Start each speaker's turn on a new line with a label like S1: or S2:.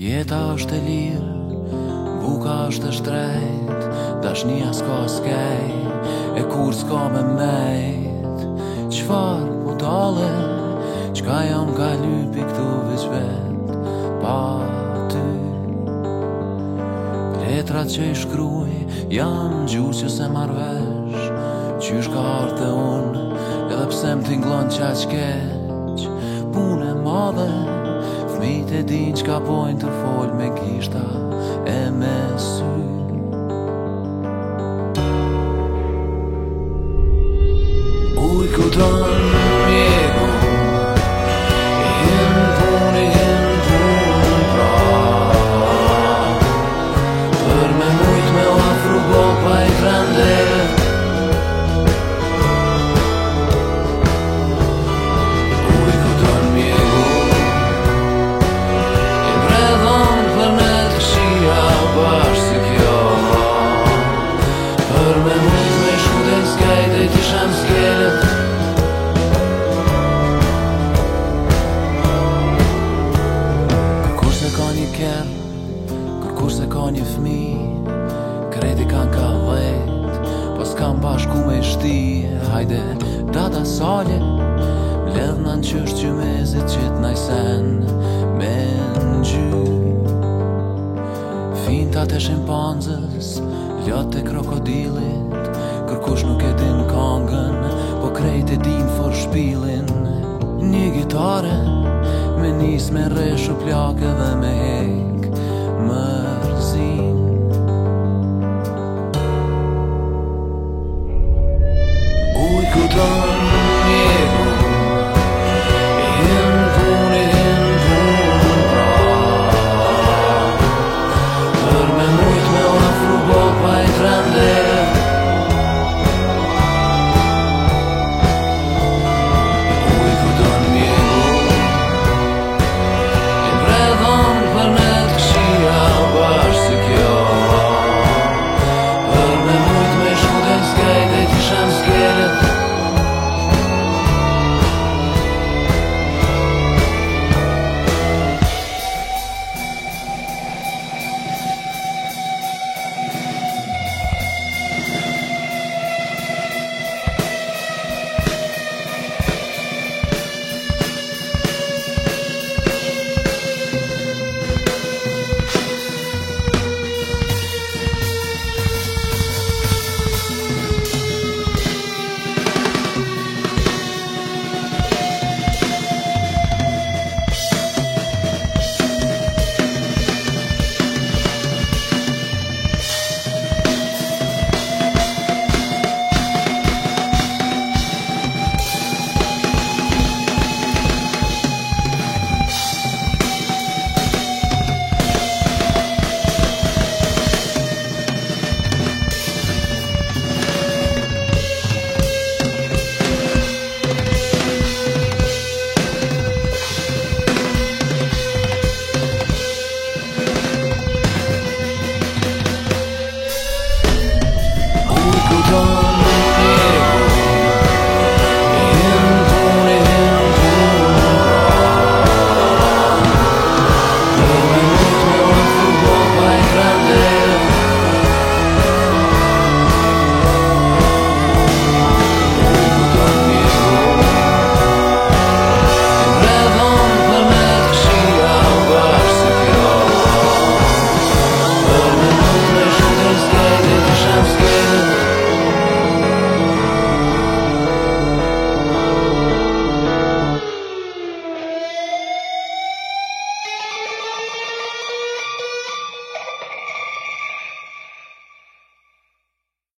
S1: Jeta është e lirë, buka është e shtrejt dashnia s'ka skej, e kur s'ka me mejt Qfar po t'ale, qka jam ka lypi këtu vëqë vet Pa ty Letra që i shkruj, jam gjusë që se marvesh Që shka artë e unë, edhe pse më t'inglon qa qkeq Pune madhe, Fmit e din që ka pojnë të folë me kishta e me kërë Kër kur se ka një fmi Kredi kanë ka vet Pas kanë bashku me shti Hajde, dada sali Mledh në në qështë që me zi qitë Me në gjy Finta të shimpanzës Ljot të krokodilit Kër kush nuk e din kongën Po krejt e din for shpilin Një gitarën Me nisë me reshu plakë dhe me hejt